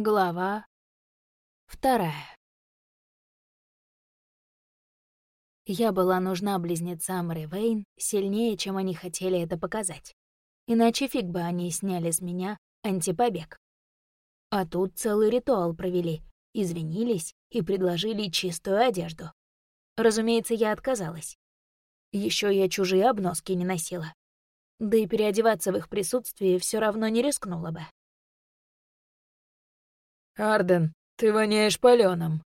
Глава вторая. Я была нужна близнецам Ривейн сильнее, чем они хотели это показать. Иначе фиг бы они сняли с меня антипобег. А тут целый ритуал провели, извинились и предложили чистую одежду. Разумеется, я отказалась. Еще я чужие обноски не носила. Да и переодеваться в их присутствии все равно не рискнула бы. «Арден, ты воняешь палёным».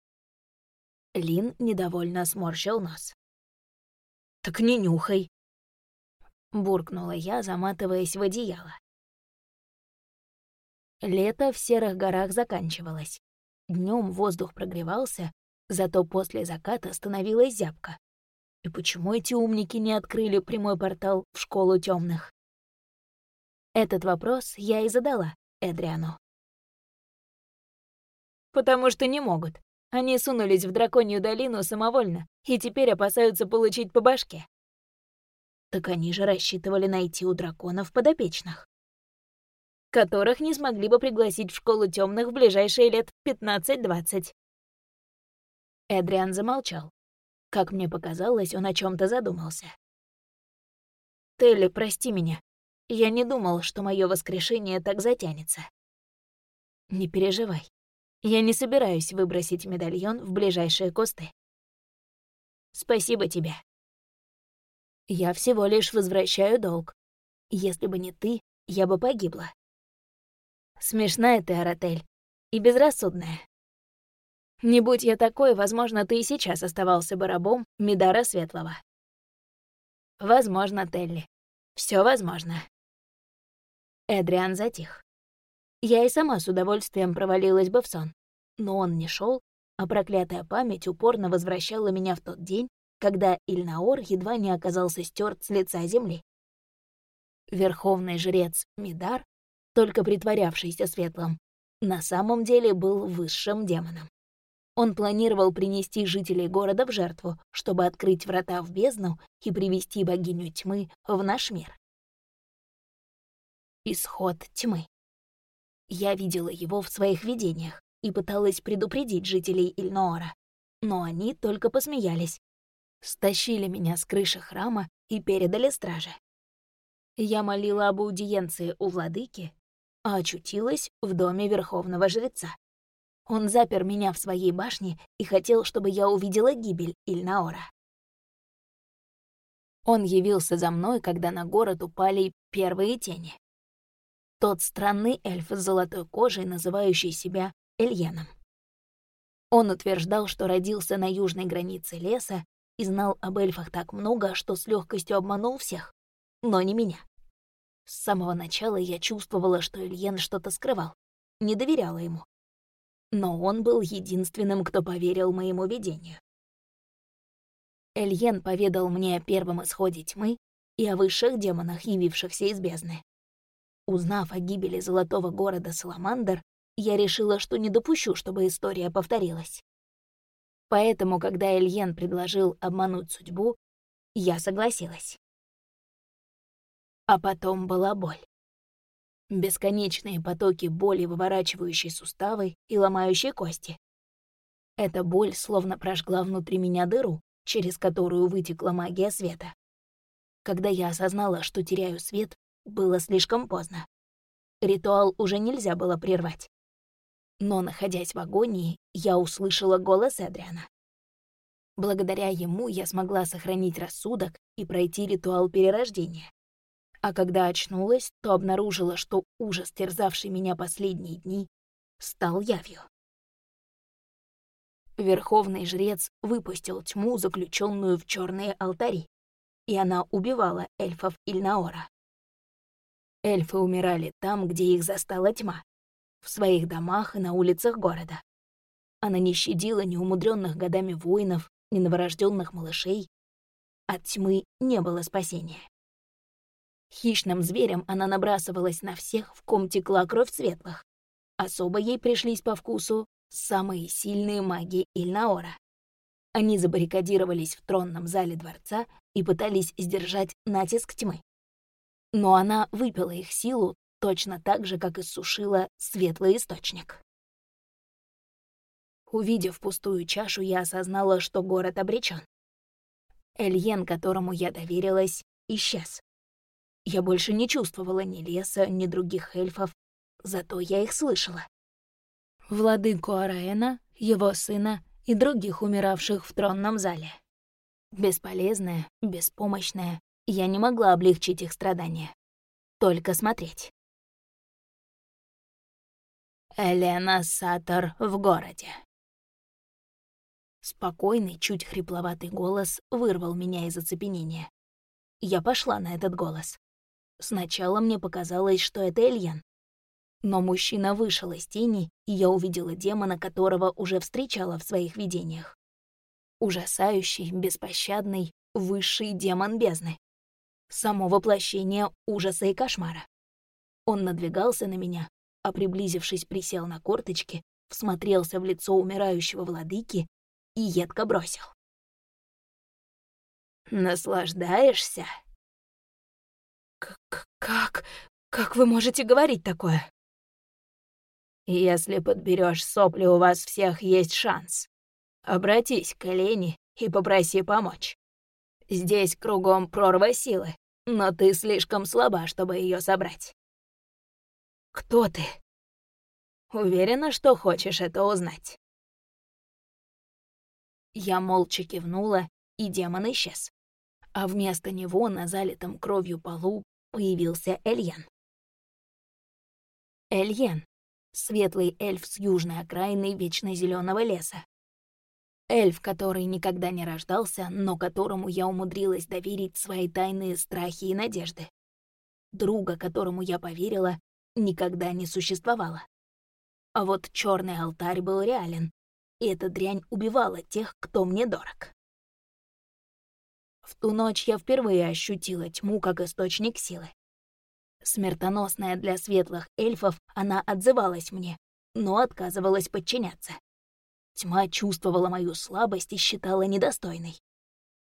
Лин недовольно сморщил нос. «Так не нюхай!» Буркнула я, заматываясь в одеяло. Лето в серых горах заканчивалось. Днем воздух прогревался, зато после заката становилась зябко. И почему эти умники не открыли прямой портал в школу темных? Этот вопрос я и задала Эдриану. Потому что не могут. Они сунулись в драконью долину самовольно и теперь опасаются получить по башке. Так они же рассчитывали найти у драконов подопечных, которых не смогли бы пригласить в школу темных в ближайшие лет 15-20. Эдриан замолчал. Как мне показалось, он о чем то задумался. «Телли, прости меня. Я не думал, что мое воскрешение так затянется. Не переживай. Я не собираюсь выбросить медальон в ближайшие кусты. Спасибо тебе. Я всего лишь возвращаю долг. Если бы не ты, я бы погибла. Смешная ты, Аратель, и безрассудная. Не будь я такой, возможно, ты и сейчас оставался бы рабом Мидара Светлого. Возможно, Телли. Все возможно. Эдриан затих. Я и сама с удовольствием провалилась бы в сон. Но он не шел, а проклятая память упорно возвращала меня в тот день, когда Ильнаор едва не оказался стерт с лица земли. Верховный жрец Мидар, только притворявшийся светлым, на самом деле был высшим демоном. Он планировал принести жителей города в жертву, чтобы открыть врата в бездну и привести богиню тьмы в наш мир. Исход тьмы. Я видела его в своих видениях и пыталась предупредить жителей Ильноора, но они только посмеялись. Стащили меня с крыши храма и передали страже. Я молила об аудиенции у владыки, а очутилась в доме верховного жреца. Он запер меня в своей башне и хотел, чтобы я увидела гибель Ильнаора. Он явился за мной, когда на город упали первые тени. Тот странный эльф с золотой кожей, называющий себя Эльеном. Он утверждал, что родился на южной границе леса и знал об эльфах так много, что с легкостью обманул всех, но не меня. С самого начала я чувствовала, что Эльен что-то скрывал, не доверяла ему. Но он был единственным, кто поверил моему видению. Эльен поведал мне о первом исходе тьмы и о высших демонах, явившихся из бездны. Узнав о гибели золотого города Саламандр, я решила, что не допущу, чтобы история повторилась. Поэтому, когда Эльен предложил обмануть судьбу, я согласилась. А потом была боль. Бесконечные потоки боли, выворачивающие суставы и ломающие кости. Эта боль словно прожгла внутри меня дыру, через которую вытекла магия света. Когда я осознала, что теряю свет, было слишком поздно. Ритуал уже нельзя было прервать. Но, находясь в агонии, я услышала голос Эдриана. Благодаря ему я смогла сохранить рассудок и пройти ритуал перерождения. А когда очнулась, то обнаружила, что ужас, терзавший меня последние дни, стал явью. Верховный жрец выпустил тьму, заключенную в черные алтари, и она убивала эльфов Ильнаора. Эльфы умирали там, где их застала тьма, в своих домах и на улицах города. Она не щадила ни умудренных годами воинов, ни новорожденных малышей. От тьмы не было спасения. Хищным зверем она набрасывалась на всех, в ком текла кровь светлых. Особо ей пришлись по вкусу самые сильные маги Ильнаора. Они забаррикадировались в тронном зале дворца и пытались сдержать натиск тьмы. Но она выпила их силу точно так же, как иссушила светлый источник. Увидев пустую чашу, я осознала, что город обречен. Эльен, которому я доверилась, исчез. Я больше не чувствовала ни леса, ни других эльфов, зато я их слышала. Владыку Араэна, его сына и других умиравших в тронном зале. Бесполезная, беспомощная, я не могла облегчить их страдания. Только смотреть. Элена Сатор в городе. Спокойный, чуть хрипловатый голос вырвал меня из оцепенения. Я пошла на этот голос. Сначала мне показалось, что это Эльян. Но мужчина вышел из тени, и я увидела демона, которого уже встречала в своих видениях. Ужасающий, беспощадный, высший демон бездны. Само воплощение ужаса и кошмара. Он надвигался на меня, а приблизившись, присел на корточки, всмотрелся в лицо умирающего владыки и едко бросил. «Наслаждаешься?» К «Как? Как вы можете говорить такое?» «Если подберешь сопли, у вас всех есть шанс. Обратись к Лене и попроси помочь. Здесь кругом прорва силы, но ты слишком слаба, чтобы ее собрать». «Кто ты?» «Уверена, что хочешь это узнать». Я молча кивнула, и демон исчез. А вместо него на залитом кровью полу появился Эльен. Эльен — светлый эльф с южной окраины вечно зеленого леса. Эльф, который никогда не рождался, но которому я умудрилась доверить свои тайные страхи и надежды. Друга, которому я поверила, никогда не существовало. А вот черный алтарь был реален, и эта дрянь убивала тех, кто мне дорог. В ту ночь я впервые ощутила тьму как источник силы. Смертоносная для светлых эльфов, она отзывалась мне, но отказывалась подчиняться. Тьма чувствовала мою слабость и считала недостойной.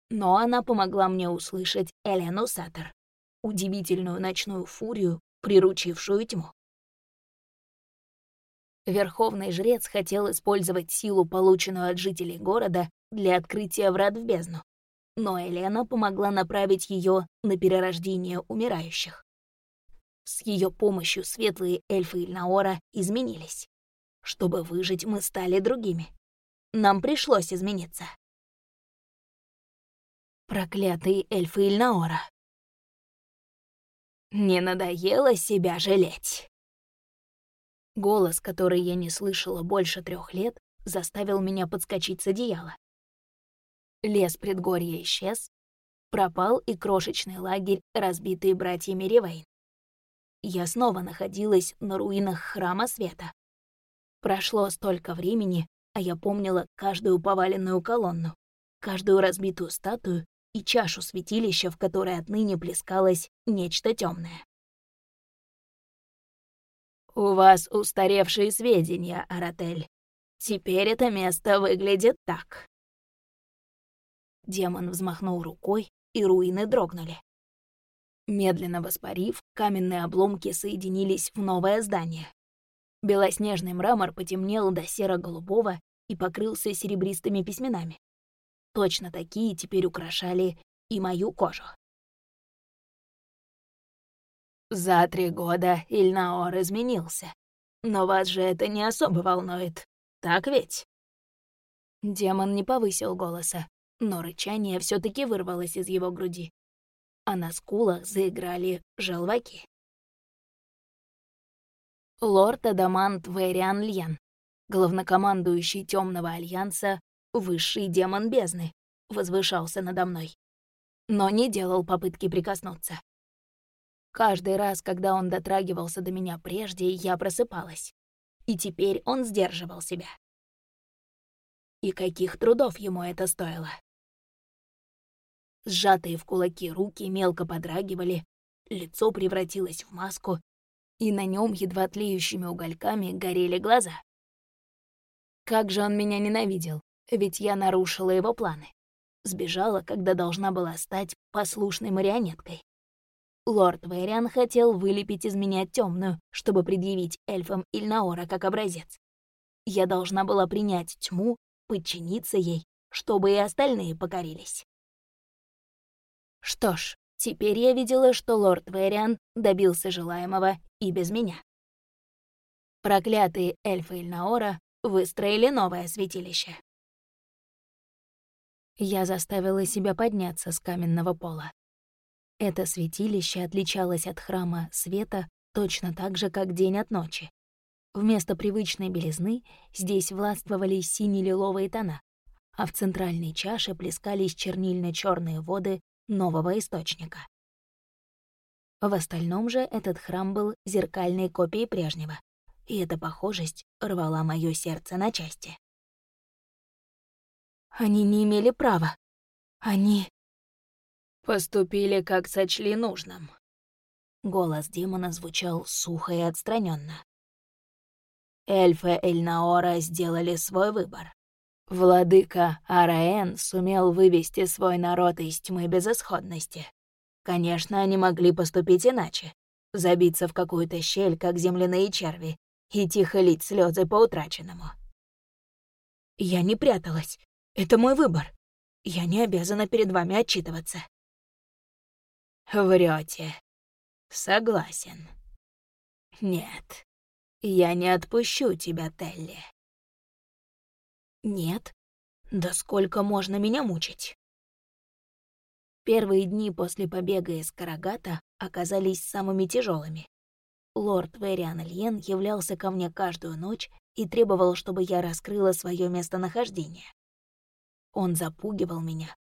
Но она помогла мне услышать Элену Саттер, удивительную ночную фурию, приручившую тьму. Верховный жрец хотел использовать силу, полученную от жителей города, для открытия врат в бездну. Но Елена помогла направить ее на перерождение умирающих. С ее помощью светлые эльфы Ильнаора изменились. Чтобы выжить, мы стали другими. Нам пришлось измениться. Проклятые эльфы Ильнаора. Не надоело себя жалеть. Голос, который я не слышала больше трех лет, заставил меня подскочить с одеяла. Лес предгорья исчез, пропал и крошечный лагерь, разбитый братьями Ривейн. Я снова находилась на руинах Храма Света. Прошло столько времени, а я помнила каждую поваленную колонну, каждую разбитую статую и чашу святилища, в которой отныне плескалось нечто темное. «У вас устаревшие сведения, Аратель. Теперь это место выглядит так». Демон взмахнул рукой, и руины дрогнули. Медленно воспарив, каменные обломки соединились в новое здание. Белоснежный мрамор потемнел до серо-голубого и покрылся серебристыми письменами. Точно такие теперь украшали и мою кожу. За три года Ильнаор изменился. Но вас же это не особо волнует, так ведь? Демон не повысил голоса, но рычание все таки вырвалось из его груди. А на скулах заиграли желваки. Лорд Адамант Вэриан Льян, главнокомандующий Темного Альянса, высший демон бездны, возвышался надо мной. Но не делал попытки прикоснуться. Каждый раз, когда он дотрагивался до меня прежде, я просыпалась. И теперь он сдерживал себя. И каких трудов ему это стоило? Сжатые в кулаки руки мелко подрагивали, лицо превратилось в маску, и на нем едва тлеющими угольками горели глаза. Как же он меня ненавидел, ведь я нарушила его планы. Сбежала, когда должна была стать послушной марионеткой. Лорд Вэриан хотел вылепить из меня темную, чтобы предъявить эльфам Ильнаора как образец. Я должна была принять тьму, подчиниться ей, чтобы и остальные покорились. Что ж, теперь я видела, что лорд Вэриан добился желаемого и без меня. Проклятые эльфы Ильнаора выстроили новое святилище. Я заставила себя подняться с каменного пола. Это святилище отличалось от храма света точно так же, как день от ночи. Вместо привычной белизны здесь властвовали сине-лиловые тона, а в центральной чаше плескались чернильно черные воды нового источника. В остальном же этот храм был зеркальной копией прежнего, и эта похожесть рвала моё сердце на части. Они не имели права. Они... Поступили, как сочли нужным. Голос демона звучал сухо и отстраненно. Эльфы Эльнаора сделали свой выбор. Владыка Араэн сумел вывести свой народ из тьмы безысходности. Конечно, они могли поступить иначе. Забиться в какую-то щель, как земляные черви, и тихо лить слезы по утраченному. Я не пряталась. Это мой выбор. Я не обязана перед вами отчитываться. Врете. Согласен. Нет, я не отпущу тебя, Телли. Нет? Да сколько можно меня мучить? Первые дни после побега из Карагата оказались самыми тяжелыми. Лорд Вериан Льен являлся ко мне каждую ночь и требовал, чтобы я раскрыла свое местонахождение. Он запугивал меня.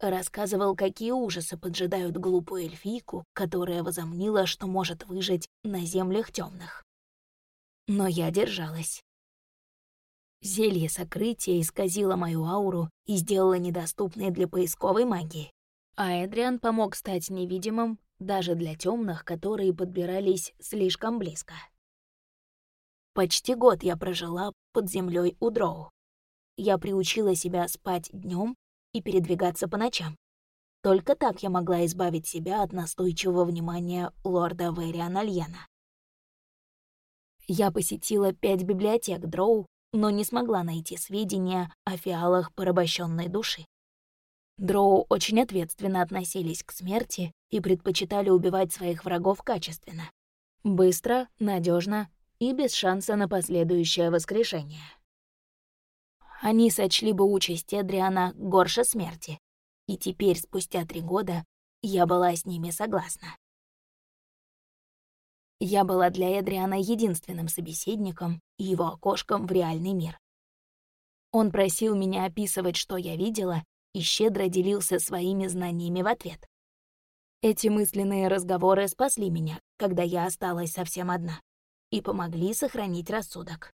Рассказывал, какие ужасы поджидают глупую эльфийку, которая возомнила, что может выжить на землях темных. Но я держалась. Зелье сокрытия исказило мою ауру и сделало недоступной для поисковой магии. А Эдриан помог стать невидимым даже для темных, которые подбирались слишком близко. Почти год я прожила под землей у Дроу я приучила себя спать днем и передвигаться по ночам. Только так я могла избавить себя от настойчивого внимания лорда Вэриана Льена. Я посетила пять библиотек Дроу, но не смогла найти сведения о фиалах порабощенной души. Дроу очень ответственно относились к смерти и предпочитали убивать своих врагов качественно. Быстро, надежно и без шанса на последующее воскрешение они сочли бы участь Эдриана горше смерти. И теперь, спустя три года, я была с ними согласна. Я была для Эдриана единственным собеседником и его окошком в реальный мир. Он просил меня описывать, что я видела, и щедро делился своими знаниями в ответ. Эти мысленные разговоры спасли меня, когда я осталась совсем одна, и помогли сохранить рассудок.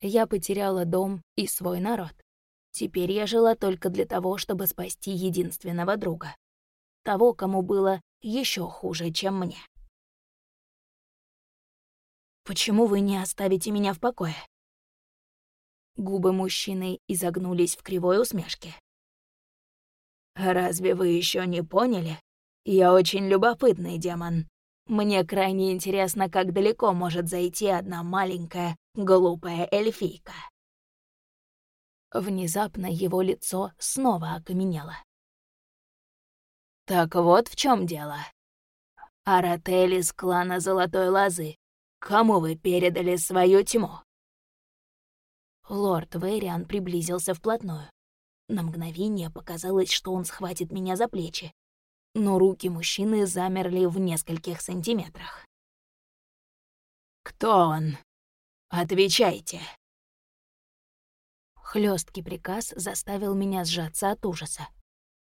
Я потеряла дом и свой народ. Теперь я жила только для того, чтобы спасти единственного друга. Того, кому было еще хуже, чем мне. «Почему вы не оставите меня в покое?» Губы мужчины изогнулись в кривой усмешке. «Разве вы еще не поняли? Я очень любопытный демон. Мне крайне интересно, как далеко может зайти одна маленькая, глупая эльфийка. Внезапно его лицо снова окаменело. Так вот в чем дело. Аратель из клана Золотой Лозы, кому вы передали свою тьму? Лорд Вэриан приблизился вплотную. На мгновение показалось, что он схватит меня за плечи, но руки мужчины замерли в нескольких сантиметрах. «Кто он? Отвечайте!» Хлёсткий приказ заставил меня сжаться от ужаса.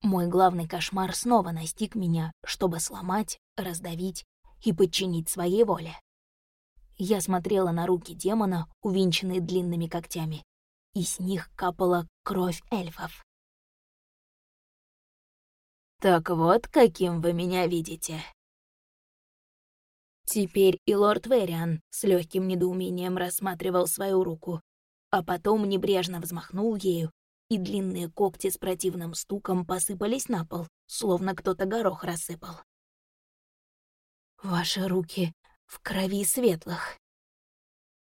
Мой главный кошмар снова настиг меня, чтобы сломать, раздавить и подчинить своей воле. Я смотрела на руки демона, увенчанные длинными когтями, и с них капала кровь эльфов. Так вот, каким вы меня видите. Теперь и лорд Вериан с легким недоумением рассматривал свою руку, а потом небрежно взмахнул ею, и длинные когти с противным стуком посыпались на пол, словно кто-то горох рассыпал. «Ваши руки в крови светлых»,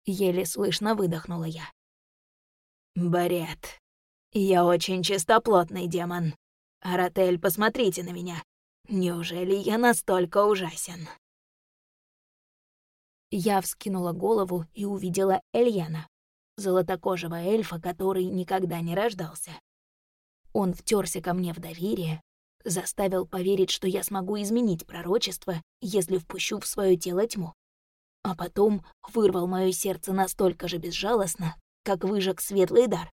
Еле слышно выдохнула я. «Бред. Я очень чистоплотный демон. Аратель, посмотрите на меня. Неужели я настолько ужасен?» Я вскинула голову и увидела Эльяна, золотокожего эльфа, который никогда не рождался. Он втерся ко мне в доверие, заставил поверить, что я смогу изменить пророчество, если впущу в свое тело тьму. А потом вырвал мое сердце настолько же безжалостно, как выжег светлый дар.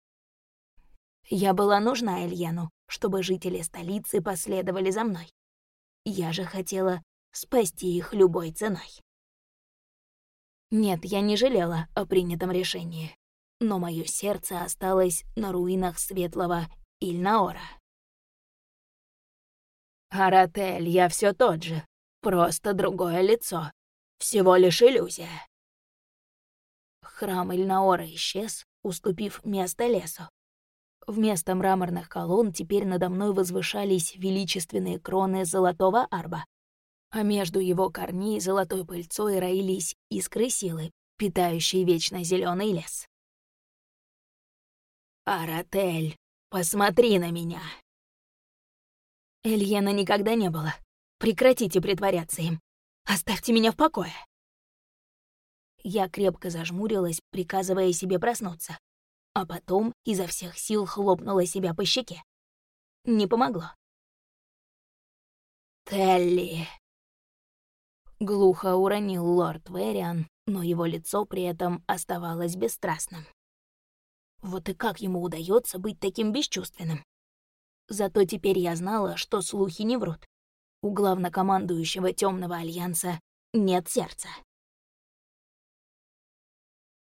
Я была нужна Эльяну, чтобы жители столицы последовали за мной. Я же хотела спасти их любой ценой. Нет, я не жалела о принятом решении, но мое сердце осталось на руинах светлого Ильнаора. «Аратель, я все тот же, просто другое лицо, всего лишь иллюзия». Храм Ильнаора исчез, уступив место лесу. Вместо мраморных колонн теперь надо мной возвышались величественные кроны золотого арба, а между его корней золотой пыльцой роились искры силы, питающие вечно зеленый лес. «Аратель, посмотри на меня!» Эльена никогда не было. Прекратите притворяться им. Оставьте меня в покое. Я крепко зажмурилась, приказывая себе проснуться, а потом изо всех сил хлопнула себя по щеке. Не помогло. «Телли!» Глухо уронил лорд Вериан, но его лицо при этом оставалось бесстрастным. Вот и как ему удается быть таким бесчувственным? Зато теперь я знала, что слухи не врут. У главнокомандующего Темного Альянса нет сердца.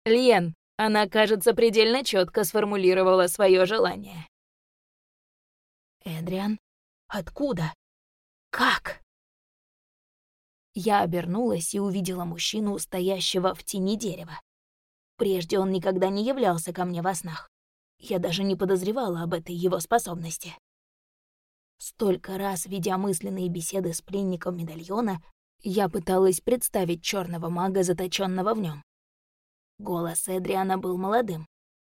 Лен, она, кажется, предельно четко сформулировала свое желание. Эдриан? Откуда? Как? Я обернулась и увидела мужчину, стоящего в тени дерева. Прежде он никогда не являлся ко мне во снах. Я даже не подозревала об этой его способности. Столько раз, ведя мысленные беседы с пленником медальона, я пыталась представить черного мага, заточенного в нем. Голос Эдриана был молодым,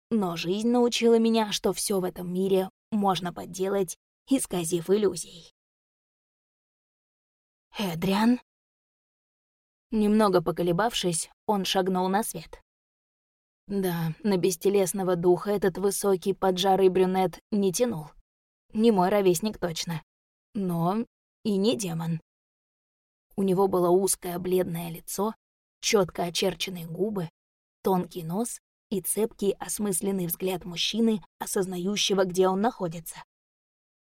но жизнь научила меня, что все в этом мире можно подделать, исказив иллюзий. «Эдриан?» Немного поколебавшись, он шагнул на свет. Да, на бестелесного духа этот высокий поджарый брюнет не тянул. Не мой ровесник точно. Но и не демон. У него было узкое бледное лицо, четко очерченные губы, тонкий нос и цепкий осмысленный взгляд мужчины, осознающего, где он находится.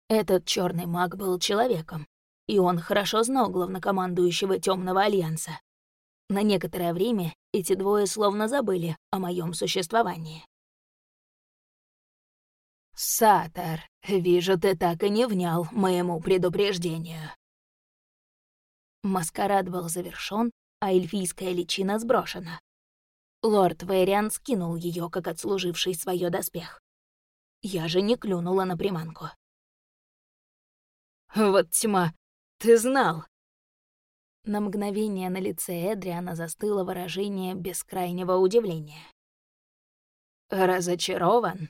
Этот черный маг был человеком, и он хорошо знал главнокомандующего Темного Альянса. На некоторое время эти двое словно забыли о моем существовании. «Сатар, вижу, ты так и не внял моему предупреждению». Маскарад был завершён, а эльфийская личина сброшена. Лорд Вэриан скинул ее, как отслуживший свое доспех. Я же не клюнула на приманку. «Вот тьма, ты знал!» На мгновение на лице Эдриана застыло выражение бескрайнего удивления. «Разочарован?»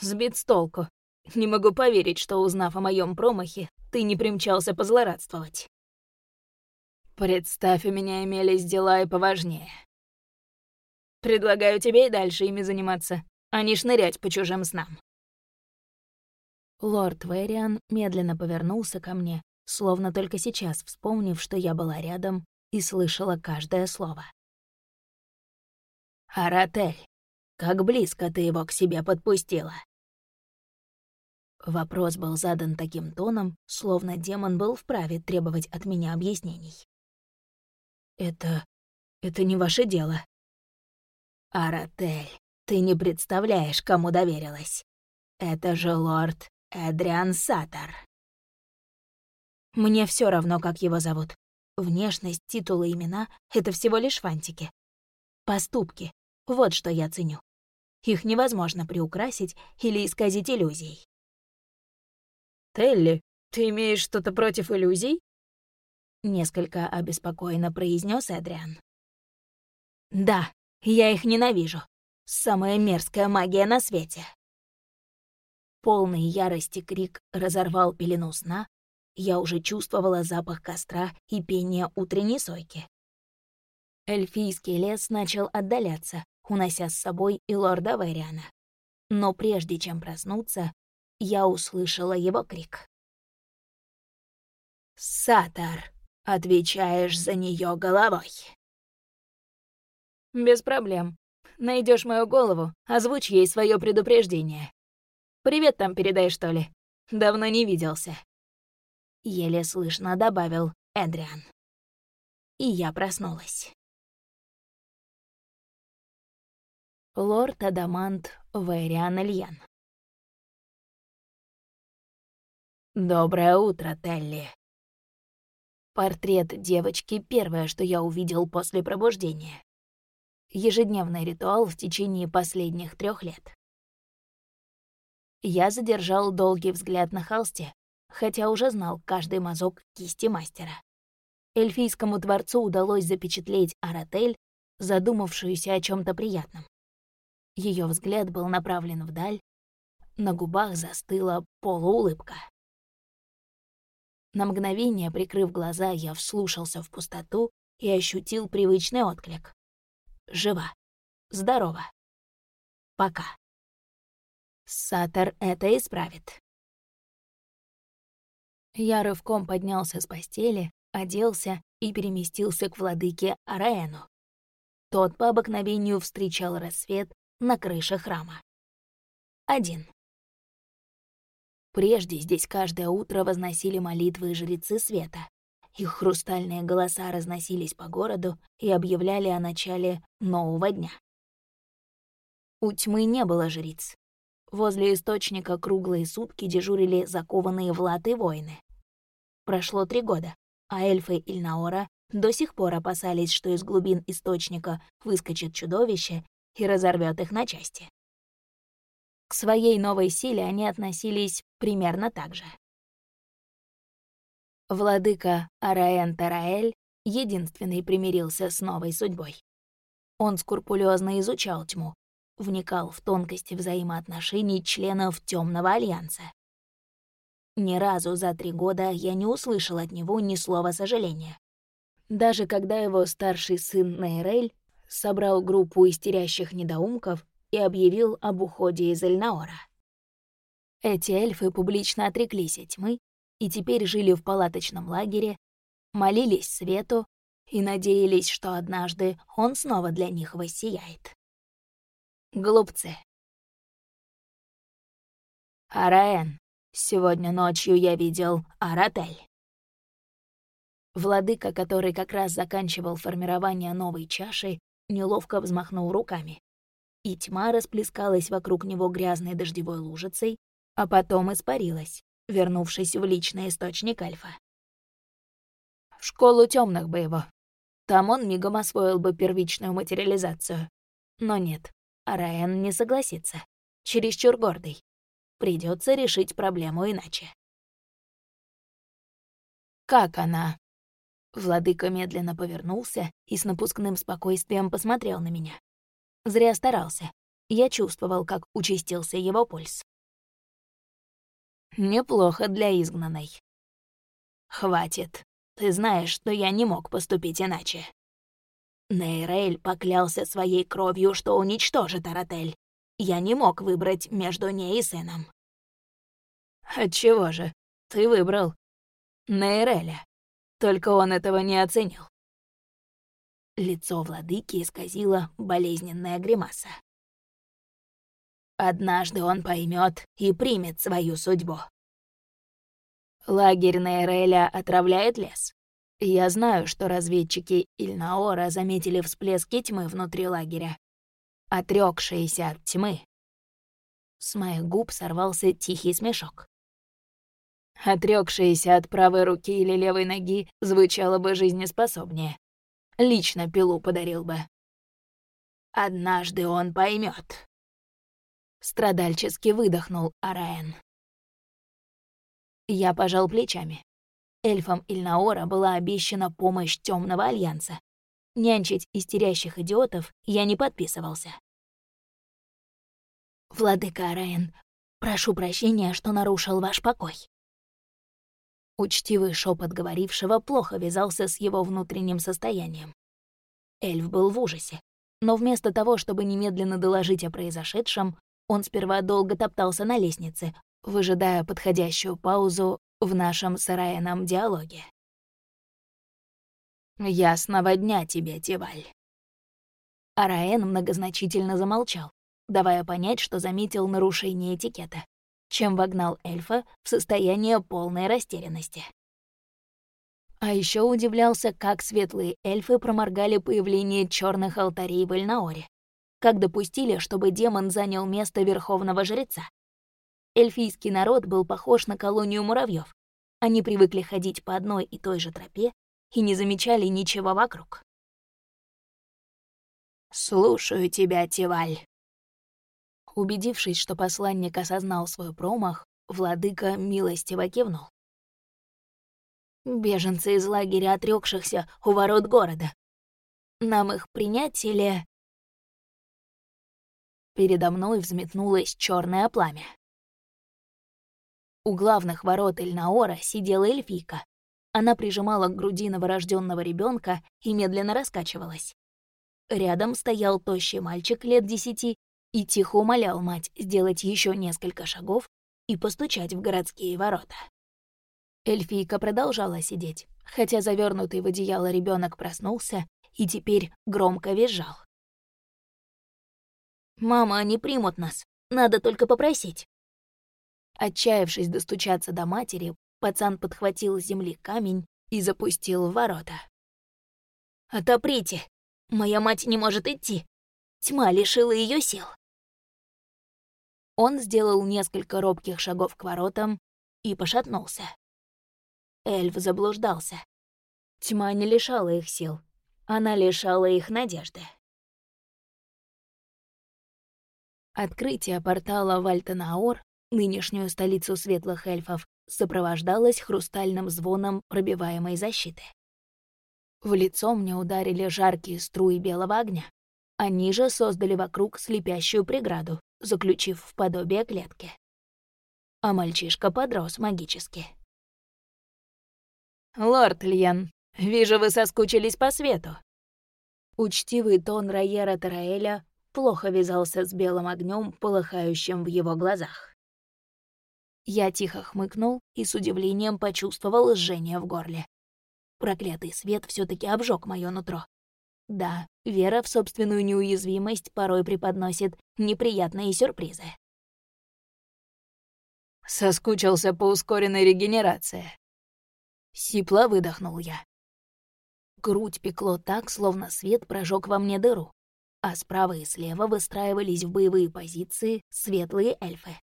«Сбит с толку. Не могу поверить, что, узнав о моем промахе, ты не примчался позлорадствовать. Представь, у меня имелись дела и поважнее. Предлагаю тебе и дальше ими заниматься, а не шнырять по чужим снам». Лорд Вэриан медленно повернулся ко мне словно только сейчас вспомнив, что я была рядом и слышала каждое слово. «Аратель, как близко ты его к себе подпустила?» Вопрос был задан таким тоном, словно демон был вправе требовать от меня объяснений. «Это... это не ваше дело». «Аратель, ты не представляешь, кому доверилась. Это же лорд Эдриан Сатар». Мне все равно, как его зовут. Внешность, титулы, имена — это всего лишь фантики. Поступки — вот что я ценю. Их невозможно приукрасить или исказить иллюзией. «Телли, ты имеешь что-то против иллюзий?» Несколько обеспокоенно произнес Эдриан. «Да, Я их ненавижу. Самая мерзкая магия на свете. Полный ярости крик разорвал пелену сна. Я уже чувствовала запах костра и пение утренней сойки. Эльфийский лес начал отдаляться, унося с собой и лорда Вэриана. Но прежде чем проснуться, я услышала его крик. «Сатар, отвечаешь за нее головой!» «Без проблем. Найдешь мою голову, озвучь ей свое предупреждение. Привет там передай, что ли? Давно не виделся». Еле слышно добавил Эдриан. И я проснулась. Лорд Адамант Вэриан Ильян. «Доброе утро, Телли». Портрет девочки — первое, что я увидел после пробуждения. Ежедневный ритуал в течение последних трех лет. Я задержал долгий взгляд на холсте, хотя уже знал каждый мазок кисти мастера. Эльфийскому дворцу удалось запечатлеть Аратель, задумавшуюся о чем то приятном. Ее взгляд был направлен вдаль, на губах застыла полуулыбка. На мгновение, прикрыв глаза, я вслушался в пустоту и ощутил привычный отклик. Жива. Здорова. Пока. Сатор это исправит. Я рывком поднялся с постели, оделся и переместился к владыке Араэну. Тот по обыкновению встречал рассвет на крыше храма. Один. Прежде здесь каждое утро возносили молитвы жрецы света. Их хрустальные голоса разносились по городу и объявляли о начале нового дня. У тьмы не было жриц. Возле источника круглые сутки дежурили закованные в латы воины. Прошло три года, а эльфы Ильнаора до сих пор опасались, что из глубин источника выскочит чудовище и разорвет их на части. К своей новой силе они относились примерно так же. Владыка Араэн Тараэль единственный примирился с новой судьбой. Он скрупулезно изучал тьму, вникал в тонкости взаимоотношений членов Темного Альянса. Ни разу за три года я не услышал от него ни слова сожаления. Даже когда его старший сын Нейрель собрал группу истерящих недоумков и объявил об уходе из Эльнаора. Эти эльфы публично отреклись от тьмы и теперь жили в палаточном лагере, молились свету и надеялись, что однажды он снова для них воссияет. Глупцы. Араэн, сегодня ночью я видел Аратель. Владыка, который как раз заканчивал формирование новой чаши, неловко взмахнул руками и тьма расплескалась вокруг него грязной дождевой лужицей, а потом испарилась, вернувшись в личный источник Альфа. В школу темных бы его. Там он мигом освоил бы первичную материализацию. Но нет, Араэн не согласится. Чересчур гордый. Придется решить проблему иначе. «Как она?» Владыка медленно повернулся и с напускным спокойствием посмотрел на меня. Зря старался. Я чувствовал, как участился его пульс. Неплохо для изгнанной. Хватит. Ты знаешь, что я не мог поступить иначе. Нейрель поклялся своей кровью, что уничтожит Аратель. Я не мог выбрать между ней и сыном. Отчего же? Ты выбрал. Нейреля. Только он этого не оценил. Лицо владыки исказило болезненная гримаса. Однажды он поймет и примет свою судьбу. Лагерь Нейреля отравляет лес. Я знаю, что разведчики Ильнаора заметили всплески тьмы внутри лагеря. Отрёкшиеся от тьмы. С моих губ сорвался тихий смешок. Отрёкшиеся от правой руки или левой ноги звучало бы жизнеспособнее. Лично пилу подарил бы. Однажды он поймет. Страдальчески выдохнул Араэн. Я пожал плечами. Эльфам Ильнаора была обещана помощь Темного Альянса. Нянчить истерящих идиотов я не подписывался. «Владыка Араен, прошу прощения, что нарушил ваш покой». Учтивый шепот говорившего плохо вязался с его внутренним состоянием. Эльф был в ужасе, но вместо того, чтобы немедленно доложить о произошедшем, он сперва долго топтался на лестнице, выжидая подходящую паузу в нашем с Раэном диалоге. «Ясного дня тебе, Тиваль». Араэн многозначительно замолчал, давая понять, что заметил нарушение этикета, чем вогнал эльфа в состояние полной растерянности. А еще удивлялся, как светлые эльфы проморгали появление черных алтарей в Эльнаоре, как допустили, чтобы демон занял место верховного жреца. Эльфийский народ был похож на колонию муравьев. Они привыкли ходить по одной и той же тропе и не замечали ничего вокруг. «Слушаю тебя, Тиваль». Убедившись, что посланник осознал свой промах, владыка милостиво кивнул. «Беженцы из лагеря отрёкшихся у ворот города. Нам их принять или...» Передо мной взметнулось черное пламя. У главных ворот Эльнаора сидела эльфийка, она прижимала к груди новорожденного ребенка и медленно раскачивалась. Рядом стоял тощий мальчик лет десяти и тихо умолял мать сделать еще несколько шагов и постучать в городские ворота. Эльфийка продолжала сидеть, хотя завернутый в одеяло ребенок проснулся и теперь громко визжал. «Мама, они примут нас. Надо только попросить». Отчаявшись достучаться до матери, Пацан подхватил с земли камень и запустил в ворота. «Отоприте! Моя мать не может идти! Тьма лишила ее сил!» Он сделал несколько робких шагов к воротам и пошатнулся. Эльф заблуждался. Тьма не лишала их сил, она лишала их надежды. Открытие портала Вальтенаор, нынешнюю столицу светлых эльфов, сопровождалась хрустальным звоном пробиваемой защиты. В лицо мне ударили жаркие струи белого огня. Они же создали вокруг слепящую преграду, заключив в подобие клетки. А мальчишка подрос магически. «Лорд Льен, вижу, вы соскучились по свету». Учтивый тон Райера Тараэля плохо вязался с белым огнем, полыхающим в его глазах. Я тихо хмыкнул и с удивлением почувствовал жжение в горле. Проклятый свет все таки обжег мое нутро. Да, вера в собственную неуязвимость порой преподносит неприятные сюрпризы. Соскучился по ускоренной регенерации. Сипло выдохнул я. Грудь пекло так, словно свет прожег во мне дыру, а справа и слева выстраивались в боевые позиции светлые эльфы.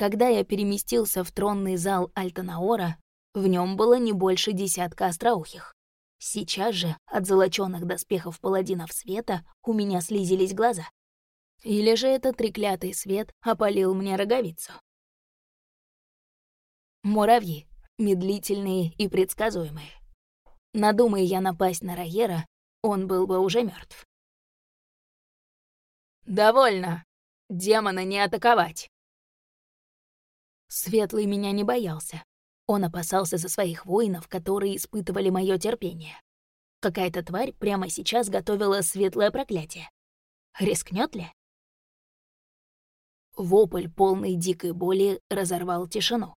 Когда я переместился в тронный зал Альтанаора, в нем было не больше десятка остроухих. Сейчас же от золочёных доспехов паладинов света у меня слизились глаза. Или же этот треклятый свет опалил мне роговицу. Муравьи, медлительные и предсказуемые. Надумай я напасть на Райера, он был бы уже мертв. «Довольно. Демона не атаковать!» Светлый меня не боялся. Он опасался за своих воинов, которые испытывали мое терпение. Какая-то тварь прямо сейчас готовила светлое проклятие. Рискнет ли? Вопль, полный дикой боли, разорвал тишину.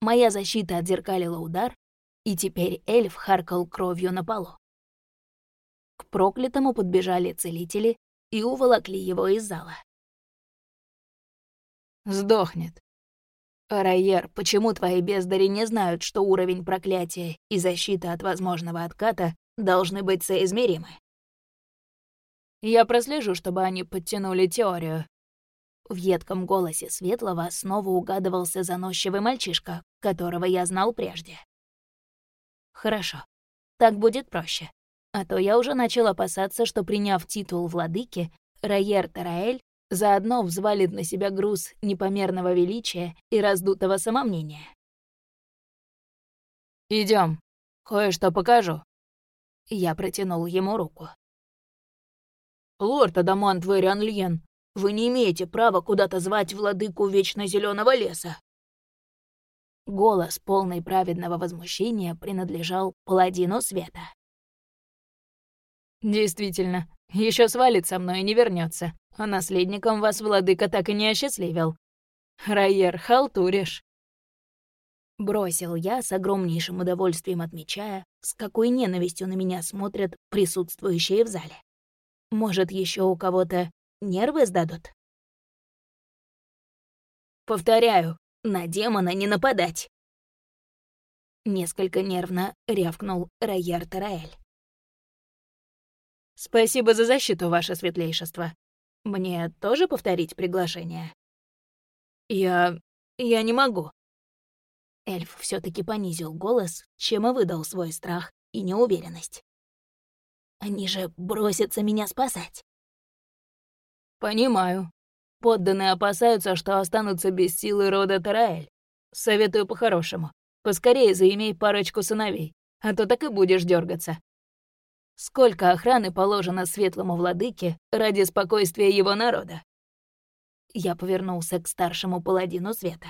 Моя защита отзеркалила удар, и теперь эльф харкал кровью на полу. К проклятому подбежали целители и уволокли его из зала. «Сдохнет», «Райер, почему твои бездари не знают, что уровень проклятия и защита от возможного отката должны быть соизмеримы?» «Я прослежу, чтобы они подтянули теорию». В едком голосе Светлого снова угадывался заносчивый мальчишка, которого я знал прежде. «Хорошо, так будет проще. А то я уже начал опасаться, что, приняв титул владыки, Райер Тараэль заодно взвалит на себя груз непомерного величия и раздутого самомнения. Идем, кое-что покажу. Я протянул ему руку. «Лорд Адамант Вэриан Льен, вы не имеете права куда-то звать владыку Вечно Зеленого леса». Голос, полный праведного возмущения, принадлежал паладину света. «Действительно, еще свалит со мной и не вернется, а наследником вас владыка так и не осчастливил. Райер, халтуришь». Бросил я с огромнейшим удовольствием отмечая, с какой ненавистью на меня смотрят присутствующие в зале. Может, еще у кого-то нервы сдадут? Повторяю, на демона не нападать. Несколько нервно рявкнул Райер Тараэль. «Спасибо за защиту, ваше светлейшество. Мне тоже повторить приглашение?» «Я... я не могу». Эльф все таки понизил голос, чем и выдал свой страх и неуверенность. «Они же бросятся меня спасать». «Понимаю. Подданные опасаются, что останутся без силы рода Тараэль. Советую по-хорошему. Поскорее заимей парочку сыновей, а то так и будешь дергаться. Сколько охраны положено светлому владыке ради спокойствия его народа? Я повернулся к старшему паладину света.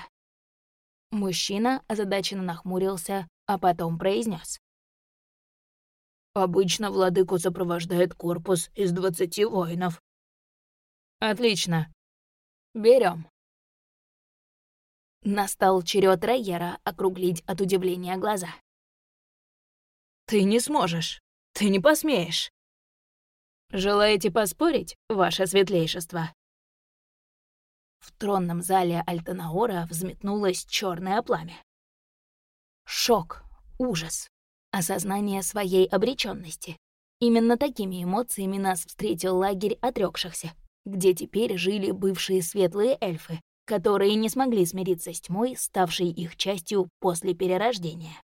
Мужчина озадаченно нахмурился, а потом произнес: «Обычно владыку сопровождает корпус из двадцати воинов». «Отлично. Берем. Настал черед Райера округлить от удивления глаза. «Ты не сможешь. Ты не посмеешь. Желаете поспорить, ваше светлейшество? В тронном зале Альтанаора взметнулось черное пламя. Шок, ужас, осознание своей обреченности. Именно такими эмоциями нас встретил лагерь отрекшихся, где теперь жили бывшие светлые эльфы, которые не смогли смириться с тьмой, ставшей их частью после перерождения.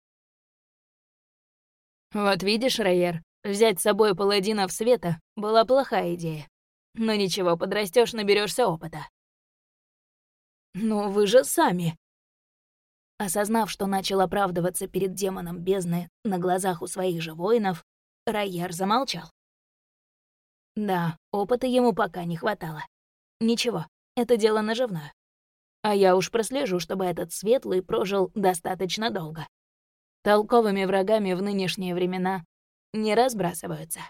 Вот видишь, Райер, взять с собой паладинов света была плохая идея. Но ничего, подрастешь, наберешься опыта. Ну вы же сами. Осознав, что начал оправдываться перед демоном бездны на глазах у своих же воинов, Райер замолчал. Да, опыта ему пока не хватало. Ничего, это дело наживное. А я уж прослежу, чтобы этот светлый прожил достаточно долго. Толковыми врагами в нынешние времена не разбрасываются.